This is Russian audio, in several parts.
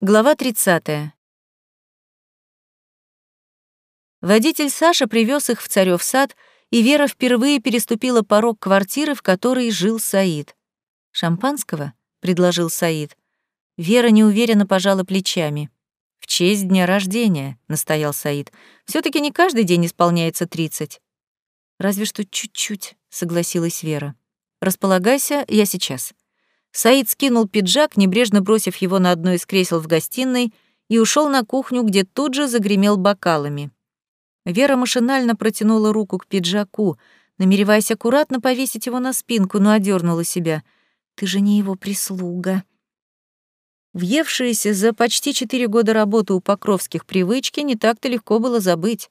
Глава 30. Водитель Саша привез их в Царёв сад, и Вера впервые переступила порог квартиры, в которой жил Саид. «Шампанского?» — предложил Саид. Вера неуверенно пожала плечами. «В честь дня рождения», — настоял Саид. все таки не каждый день исполняется тридцать». «Разве что чуть-чуть», — согласилась Вера. «Располагайся, я сейчас». Саид скинул пиджак, небрежно бросив его на одно из кресел в гостиной, и ушел на кухню, где тут же загремел бокалами. Вера машинально протянула руку к пиджаку, намереваясь аккуратно повесить его на спинку, но одернула себя. «Ты же не его прислуга». Въевшиеся за почти четыре года работы у Покровских привычки не так-то легко было забыть.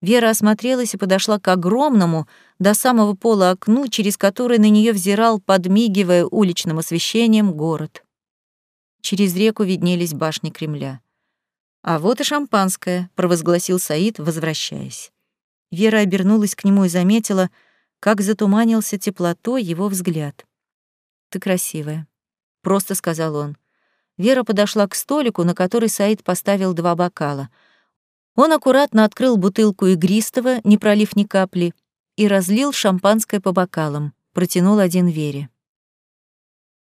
Вера осмотрелась и подошла к огромному, до самого пола окну, через которое на нее взирал, подмигивая уличным освещением, город. Через реку виднелись башни Кремля. «А вот и шампанское», — провозгласил Саид, возвращаясь. Вера обернулась к нему и заметила, как затуманился теплотой его взгляд. «Ты красивая», — просто сказал он. Вера подошла к столику, на который Саид поставил два бокала — он аккуратно открыл бутылку игристого, не пролив ни капли, и разлил шампанское по бокалам, протянул один Вере.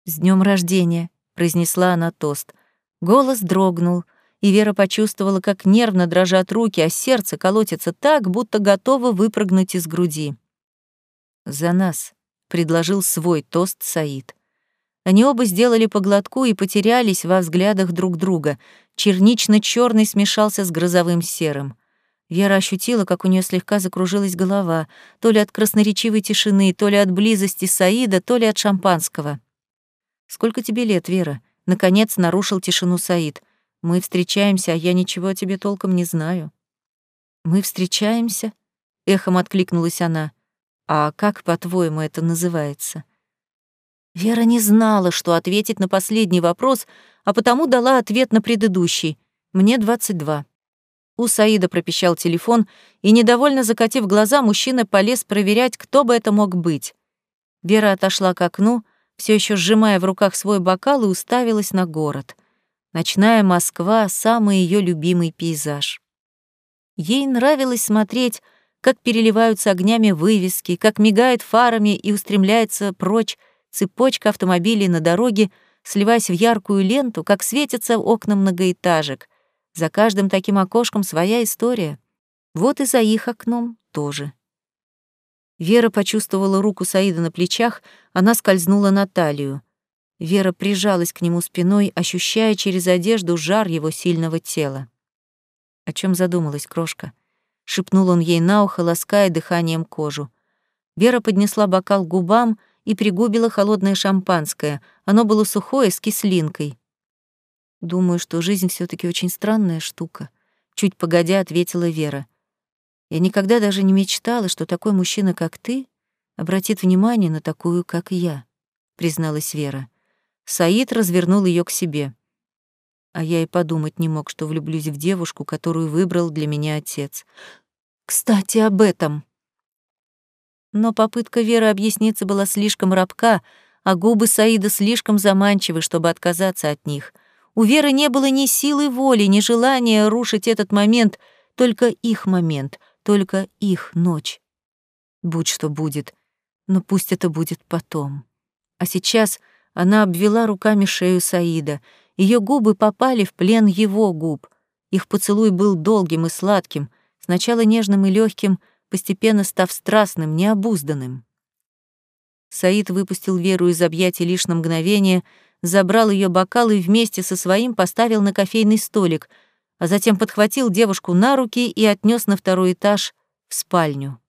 «С днем рождения!» — произнесла она тост. Голос дрогнул, и Вера почувствовала, как нервно дрожат руки, а сердце колотится так, будто готово выпрыгнуть из груди. «За нас!» — предложил свой тост Саид. Они оба сделали по глотку и потерялись во взглядах друг друга. чернично черный смешался с грозовым серым. Вера ощутила, как у нее слегка закружилась голова, то ли от красноречивой тишины, то ли от близости Саида, то ли от шампанского. «Сколько тебе лет, Вера?» Наконец нарушил тишину Саид. «Мы встречаемся, а я ничего о тебе толком не знаю». «Мы встречаемся?» — эхом откликнулась она. «А как, по-твоему, это называется?» Вера не знала, что ответить на последний вопрос, а потому дала ответ на предыдущий. «Мне 22». У Саида пропищал телефон, и, недовольно закатив глаза, мужчина полез проверять, кто бы это мог быть. Вера отошла к окну, все еще сжимая в руках свой бокал и уставилась на город. Ночная Москва — самый ее любимый пейзаж. Ей нравилось смотреть, как переливаются огнями вывески, как мигает фарами и устремляется прочь цепочка автомобилей на дороге, сливаясь в яркую ленту, как светятся окна многоэтажек. За каждым таким окошком своя история. Вот и за их окном тоже. Вера почувствовала руку Саида на плечах, она скользнула на талию. Вера прижалась к нему спиной, ощущая через одежду жар его сильного тела. О чем задумалась крошка? Шепнул он ей на ухо, лаская дыханием кожу. Вера поднесла бокал к губам и пригубила холодное шампанское. Оно было сухое, с кислинкой. «Думаю, что жизнь все таки очень странная штука», — чуть погодя ответила Вера. «Я никогда даже не мечтала, что такой мужчина, как ты, обратит внимание на такую, как я», — призналась Вера. Саид развернул ее к себе. А я и подумать не мог, что влюблюсь в девушку, которую выбрал для меня отец. «Кстати, об этом», но попытка Веры объясниться была слишком рабка, а губы Саида слишком заманчивы, чтобы отказаться от них. У Веры не было ни силы воли, ни желания рушить этот момент, только их момент, только их ночь. Будь что будет, но пусть это будет потом. А сейчас она обвела руками шею Саида. Ее губы попали в плен его губ. Их поцелуй был долгим и сладким, сначала нежным и легким, постепенно став страстным, необузданным. Саид выпустил Веру из объятий лишь на мгновение, забрал ее бокал и вместе со своим поставил на кофейный столик, а затем подхватил девушку на руки и отнес на второй этаж в спальню.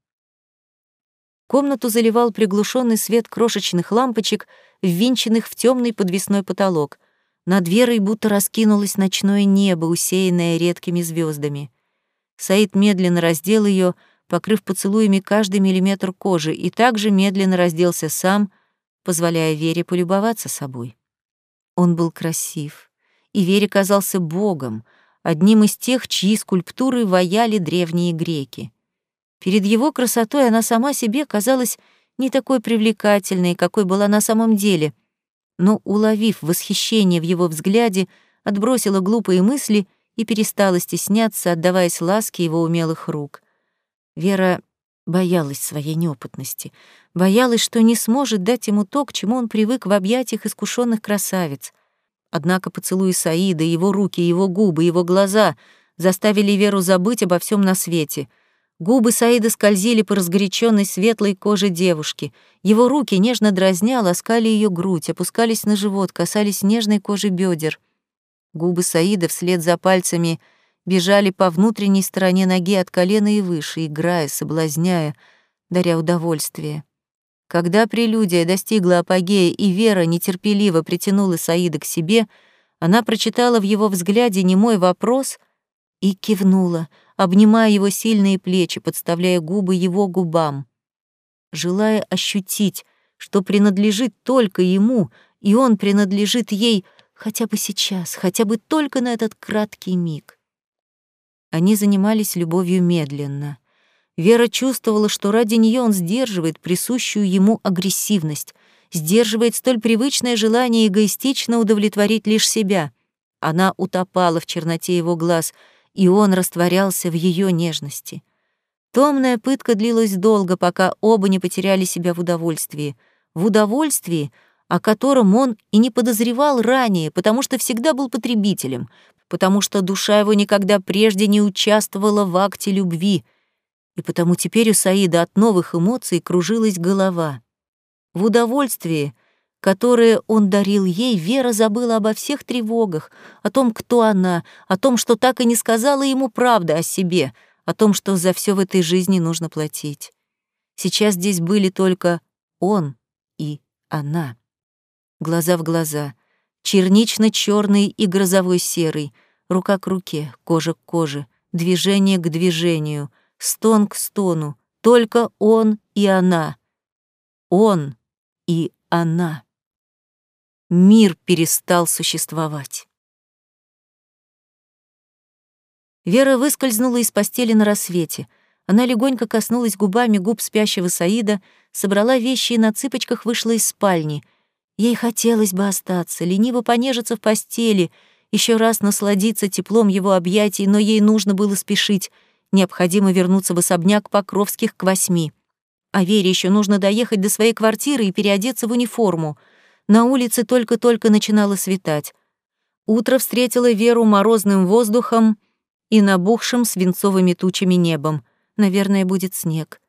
Комнату заливал приглушенный свет крошечных лампочек, ввинченных в темный подвесной потолок. Над Верой будто раскинулось ночное небо, усеянное редкими звездами. Саид медленно раздел ее, покрыв поцелуями каждый миллиметр кожи, и также медленно разделся сам, позволяя Вере полюбоваться собой. Он был красив, и Вере казался богом, одним из тех, чьи скульптуры ваяли древние греки. Перед его красотой она сама себе казалась не такой привлекательной, какой была на самом деле, но, уловив восхищение в его взгляде, отбросила глупые мысли и перестала стесняться, отдаваясь ласке его умелых рук. Вера боялась своей неопытности, боялась, что не сможет дать ему то, к чему он привык в объятиях искушенных красавиц. Однако поцелуи Саида, его руки, его губы, его глаза заставили Веру забыть обо всем на свете. Губы Саида скользили по разгоряченной светлой коже девушки. Его руки нежно дразня, ласкали ее грудь, опускались на живот, касались нежной кожи бедер. Губы Саида вслед за пальцами бежали по внутренней стороне ноги от колена и выше, играя, соблазняя, даря удовольствие. Когда прелюдия достигла апогея и Вера нетерпеливо притянула Саида к себе, она прочитала в его взгляде немой вопрос и кивнула, обнимая его сильные плечи, подставляя губы его губам. Желая ощутить, что принадлежит только ему, и он принадлежит ей хотя бы сейчас, хотя бы только на этот краткий миг. Они занимались любовью медленно — Вера чувствовала, что ради нее он сдерживает присущую ему агрессивность, сдерживает столь привычное желание эгоистично удовлетворить лишь себя. Она утопала в черноте его глаз, и он растворялся в ее нежности. Томная пытка длилась долго, пока оба не потеряли себя в удовольствии. В удовольствии, о котором он и не подозревал ранее, потому что всегда был потребителем, потому что душа его никогда прежде не участвовала в акте любви — и потому теперь у Саида от новых эмоций кружилась голова. В удовольствии, которое он дарил ей, Вера забыла обо всех тревогах, о том, кто она, о том, что так и не сказала ему правды о себе, о том, что за все в этой жизни нужно платить. Сейчас здесь были только он и она. Глаза в глаза, чернично черный и грозовой серый, рука к руке, кожа к коже, движение к движению — стон к стону, только он и она. Он и она. Мир перестал существовать. Вера выскользнула из постели на рассвете. Она легонько коснулась губами губ спящего Саида, собрала вещи и на цыпочках вышла из спальни. Ей хотелось бы остаться, лениво понежиться в постели, еще раз насладиться теплом его объятий, но ей нужно было спешить — Необходимо вернуться в особняк Покровских к восьми. А Вере еще нужно доехать до своей квартиры и переодеться в униформу. На улице только-только начинало светать. Утро встретило Веру морозным воздухом и набухшим свинцовыми тучами небом. Наверное, будет снег.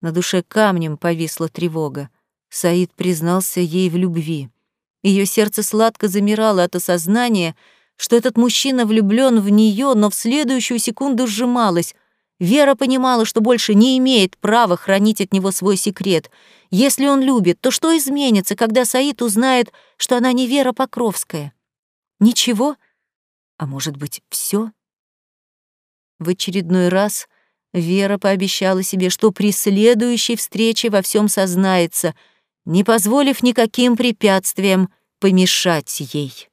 На душе камнем повисла тревога. Саид признался ей в любви. Ее сердце сладко замирало от осознания, что этот мужчина влюблён в неё, но в следующую секунду сжималась. Вера понимала, что больше не имеет права хранить от него свой секрет. Если он любит, то что изменится, когда Саид узнает, что она не Вера Покровская? Ничего? А может быть, всё? В очередной раз Вера пообещала себе, что при следующей встрече во всем сознается, не позволив никаким препятствиям помешать ей.